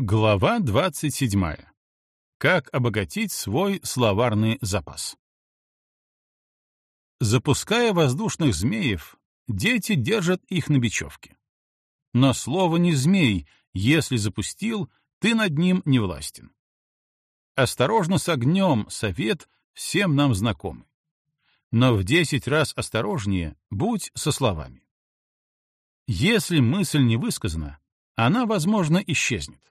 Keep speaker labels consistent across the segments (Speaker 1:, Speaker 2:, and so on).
Speaker 1: Глава 27. Как обогатить свой словарный запас? Запуская воздушных змеев, дети держат их на бечевке. Но слово не змей, если запустил, ты над ним не властен. Осторожно с огнем — совет всем нам знакомый. Но в десять раз осторожнее будь со словами. Если мысль не высказана, она, возможно, исчезнет.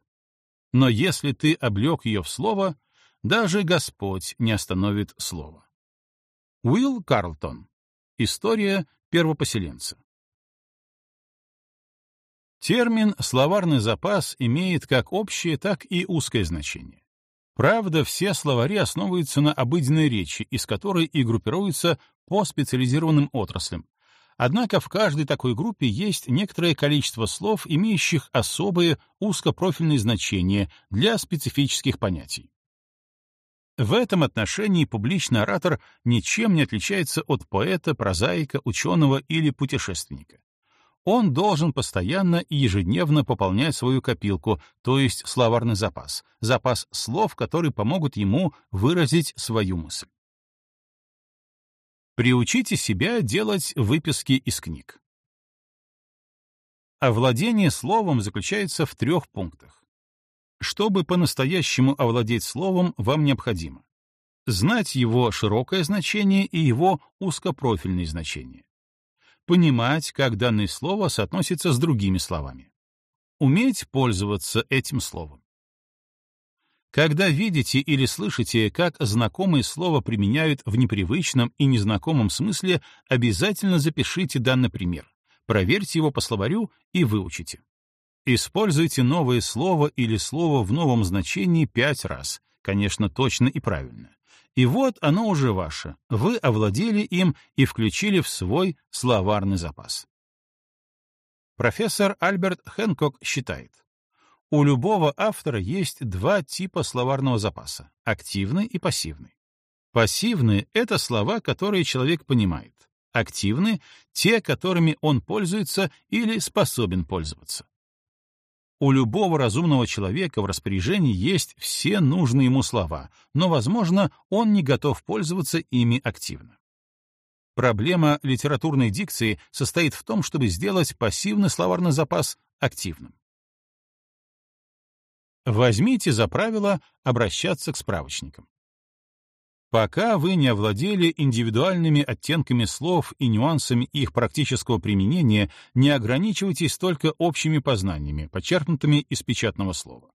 Speaker 1: Но если ты облег ее в слово, даже Господь не остановит слово. Уилл Карлтон. История первопоселенца. Термин «словарный запас» имеет как общее, так и узкое значение. Правда, все словари основываются на обыденной речи, из которой и группируются по специализированным отраслям, Однако в каждой такой группе есть некоторое количество слов, имеющих особые узкопрофильные значения для специфических понятий. В этом отношении публичный оратор ничем не отличается от поэта, прозаика, ученого или путешественника. Он должен постоянно и ежедневно пополнять свою копилку, то есть словарный запас, запас слов, которые помогут ему выразить свою мысль. Приучите себя делать выписки из книг. Овладение словом заключается в трех пунктах. Чтобы по-настоящему овладеть словом, вам необходимо знать его широкое значение и его узкопрофильные значения, понимать, как данное слово соотносится с другими словами, уметь пользоваться этим словом. Когда видите или слышите, как знакомое слово применяют в непривычном и незнакомом смысле, обязательно запишите данный пример, проверьте его по словарю и выучите. Используйте новое слово или слово в новом значении пять раз, конечно, точно и правильно. И вот оно уже ваше, вы овладели им и включили в свой словарный запас. Профессор Альберт Хэнкок считает, у любого автора есть два типа словарного запаса — активный и пассивный. Пассивные — это слова, которые человек понимает. Активны — те, которыми он пользуется или способен пользоваться. У любого разумного человека в распоряжении есть все нужные ему слова, но, возможно, он не готов пользоваться ими активно. Проблема литературной дикции состоит в том, чтобы сделать пассивный словарный запас активным. Возьмите за правило обращаться к справочникам. Пока вы не овладели индивидуальными оттенками слов и нюансами их практического применения, не ограничивайтесь только общими познаниями, почерпнутыми из печатного слова.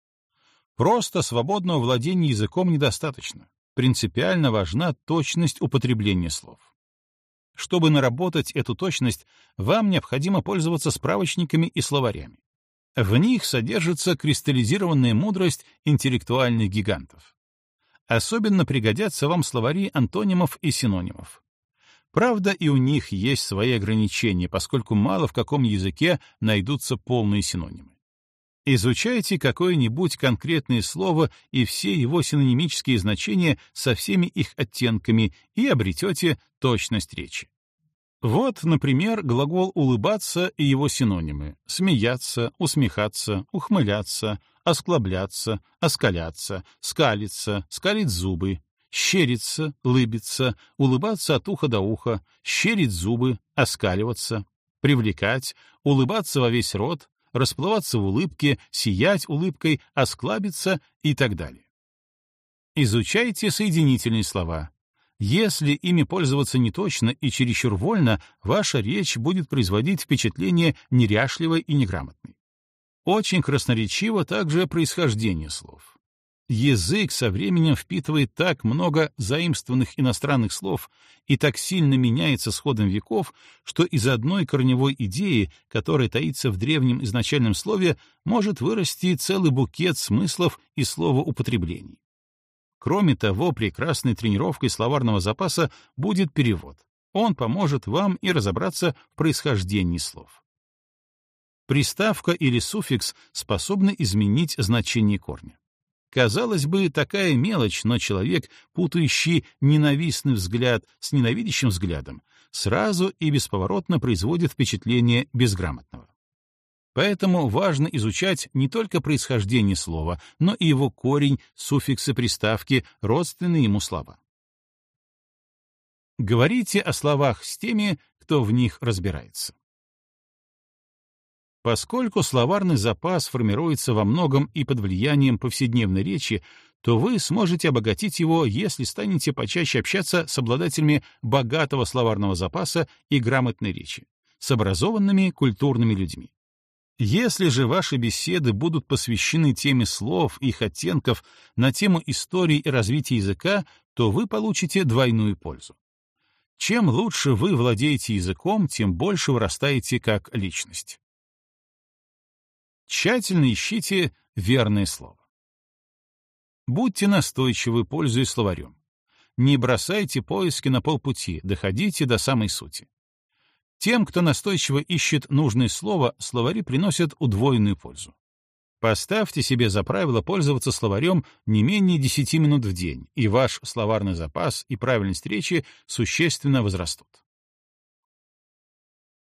Speaker 1: Просто свободного владения языком недостаточно. Принципиально важна точность употребления слов. Чтобы наработать эту точность, вам необходимо пользоваться справочниками и словарями. В них содержится кристаллизированная мудрость интеллектуальных гигантов. Особенно пригодятся вам словари антонимов и синонимов. Правда, и у них есть свои ограничения, поскольку мало в каком языке найдутся полные синонимы. Изучайте какое-нибудь конкретное слово и все его синонимические значения со всеми их оттенками и обретете точность речи. Вот, например, глагол «улыбаться» и его синонимы — смеяться, усмехаться, ухмыляться, осклабляться, оскаляться, скалиться, скалить зубы, щериться, лыбиться, улыбаться от уха до уха, щерить зубы, оскаливаться, привлекать, улыбаться во весь рот, расплываться в улыбке, сиять улыбкой, осклабиться и так далее. Изучайте соединительные слова, если ими пользоваться неточно и чересчур вольно, ваша речь будет производить впечатление неряшливой и неграмотной. Очень красноречиво также происхождение слов. Язык со временем впитывает так много заимствованных иностранных слов и так сильно меняется с ходом веков, что из одной корневой идеи, которая таится в древнем изначальном слове, может вырасти целый букет смыслов и словоупотреблений. Кроме того, прекрасной тренировкой словарного запаса будет перевод. Он поможет вам и разобраться в происхождении слов. Приставка или суффикс способны изменить значение корня. Казалось бы, такая мелочь, но человек, путающий ненавистный взгляд с ненавидящим взглядом, сразу и бесповоротно производит впечатление безграмотного. Поэтому важно изучать не только происхождение слова, но и его корень, суффиксы, приставки, родственные ему слова. Говорите о словах с теми, кто в них разбирается. Поскольку словарный запас формируется во многом и под влиянием повседневной речи, то вы сможете обогатить его, если станете почаще общаться с обладателями богатого словарного запаса и грамотной речи, с образованными культурными людьми. Если же ваши беседы будут посвящены теме слов и их оттенков на тему истории и развития языка, то вы получите двойную пользу. Чем лучше вы владеете языком, тем больше вырастаете как личность. Тщательно ищите верное слово. Будьте настойчивы, пользуясь словарем. Не бросайте поиски на полпути, доходите до самой сути. Тем, кто настойчиво ищет нужное слово, словари приносят удвоенную пользу. Поставьте себе за правило пользоваться словарем не менее 10 минут в день, и ваш словарный запас и правильность речи существенно возрастут.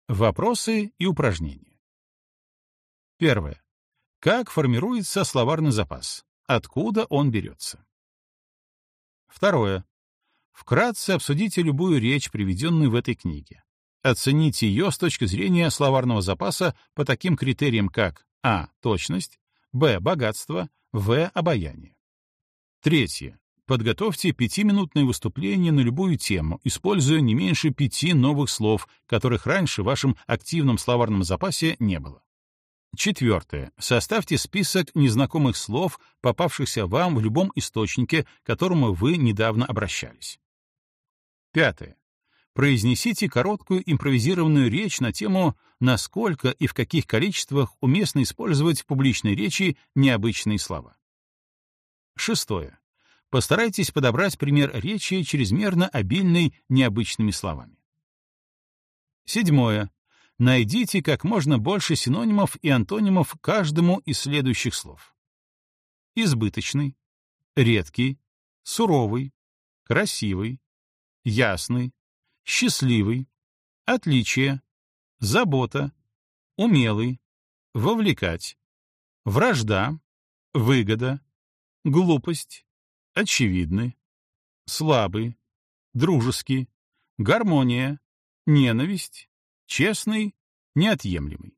Speaker 1: Вопросы и упражнения. Первое. Как формируется словарный запас? Откуда он берется? Второе. Вкратце обсудите любую речь, приведенную в этой книге. Оцените ее с точки зрения словарного запаса по таким критериям, как а. точность, б. богатство, в. обаяние. Третье. Подготовьте пятиминутное выступление на любую тему, используя не меньше пяти новых слов, которых раньше в вашем активном словарном запасе не было. Четвертое. Составьте список незнакомых слов, попавшихся вам в любом источнике, к которому вы недавно обращались. Пятое. Произнесите короткую импровизированную речь на тему, насколько и в каких количествах уместно использовать в публичной речи необычные слова. Шестое. Постарайтесь подобрать пример речи чрезмерно обильной необычными словами. Седьмое. Найдите как можно больше синонимов и антонимов каждому из следующих слов. Избыточный, редкий, суровый, красивый, ясный, счастливый, отличие, забота, умелый, вовлекать, вражда, выгода, глупость, очевидный, слабый, дружеский, гармония, ненависть, честный, неотъемлемый.